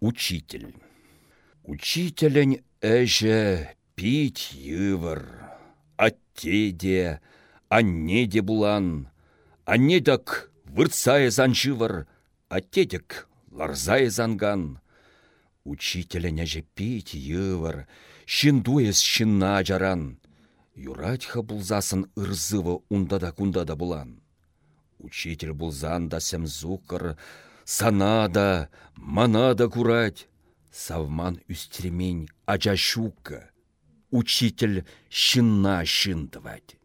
Учитель. Учителен әжі пить йывыр. Аттеде, аннеде булан. Аннедак выртсае занжывыр, аттедек ларзае занган. Учителен әжі пить йывыр, шиндуес шинна жаран. Юратьха булзасын ырзывы ундада кундада булан. Учитель булзан да санада, манада курать. Савман үстремень ача. Учитель щинна щындывать.